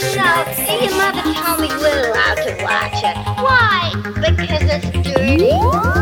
So, your mother told me we're allowed to watch it. Why? Because it's dirty?